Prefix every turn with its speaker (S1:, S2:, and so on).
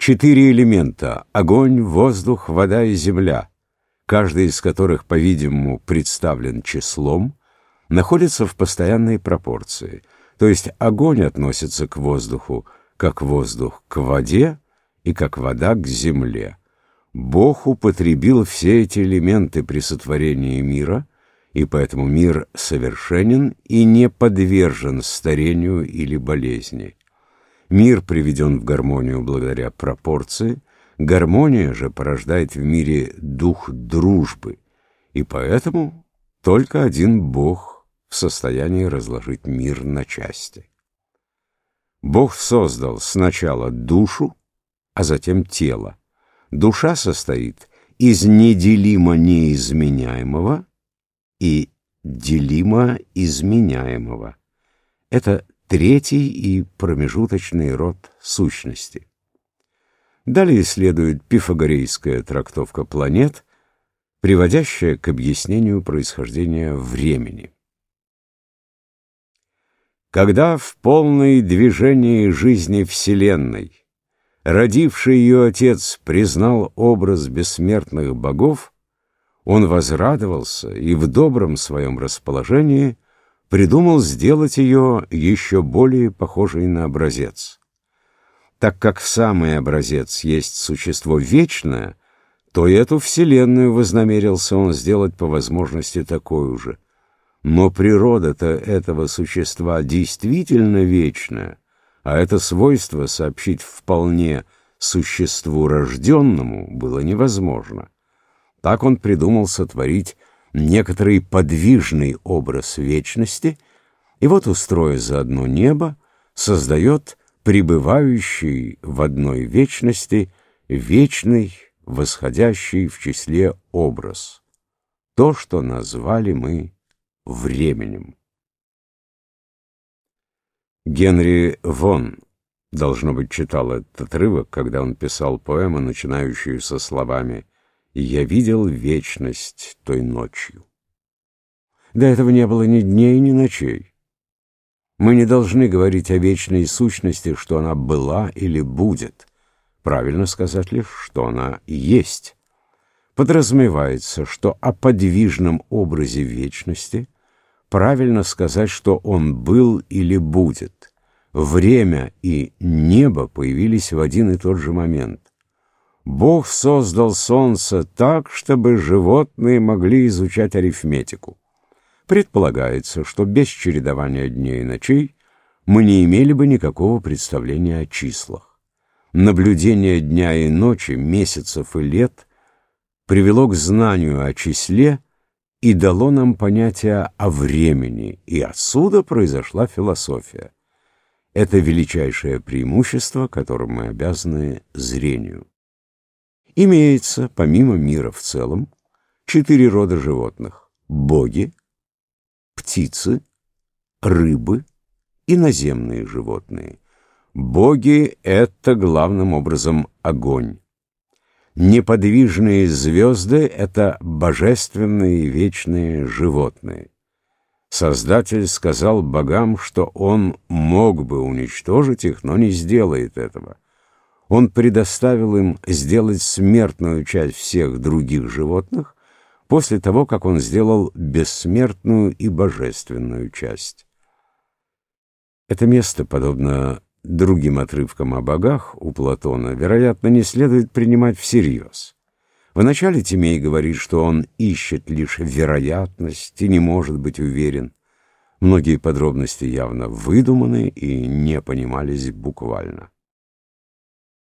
S1: Четыре элемента — огонь, воздух, вода и земля, каждый из которых, по-видимому, представлен числом, находится в постоянной пропорции, то есть огонь относится к воздуху, как воздух к воде и как вода к земле. Бог употребил все эти элементы при сотворении мира, и поэтому мир совершенен и не подвержен старению или болезни. Мир приведен в гармонию благодаря пропорции, гармония же порождает в мире дух дружбы, и поэтому только один Бог в состоянии разложить мир на части. Бог создал сначала душу, а затем тело. Душа состоит из неделимо неизменяемого и делимо изменяемого. Это третий и промежуточный род сущности. Далее следует пифагорейская трактовка планет, приводящая к объяснению происхождения времени. Когда в полной движении жизни Вселенной родивший ее отец признал образ бессмертных богов, он возрадовался и в добром своем расположении – придумал сделать ее еще более похожей на образец. Так как самый образец есть существо вечное, то и эту вселенную вознамерился он сделать по возможности такой же. Но природа-то этого существа действительно вечная, а это свойство сообщить вполне существу рожденному было невозможно. Так он придумал сотворить некоторый подвижный образ вечности, и вот, устроя заодно небо, создает пребывающий в одной вечности вечный, восходящий в числе образ, то, что назвали мы временем. Генри Вон, должно быть, читал этот отрывок, когда он писал поэму, начинающую со словами и я видел вечность той ночью. До этого не было ни дней, ни ночей. Мы не должны говорить о вечной сущности, что она была или будет. Правильно сказать лишь, что она есть. Подразумевается, что о подвижном образе вечности правильно сказать, что он был или будет. Время и небо появились в один и тот же момент. Бог создал солнце так, чтобы животные могли изучать арифметику. Предполагается, что без чередования дней и ночей мы не имели бы никакого представления о числах. Наблюдение дня и ночи, месяцев и лет привело к знанию о числе и дало нам понятие о времени, и отсюда произошла философия. Это величайшее преимущество, которым мы обязаны зрению. Имеется, помимо мира в целом, четыре рода животных – боги, птицы, рыбы и наземные животные. Боги – это главным образом огонь. Неподвижные звезды – это божественные вечные животные. Создатель сказал богам, что он мог бы уничтожить их, но не сделает этого – он предоставил им сделать смертную часть всех других животных после того, как он сделал бессмертную и божественную часть. Это место, подобно другим отрывкам о богах у Платона, вероятно, не следует принимать всерьез. Вначале Тимей говорит, что он ищет лишь вероятность и не может быть уверен. Многие подробности явно выдуманы и не понимались буквально.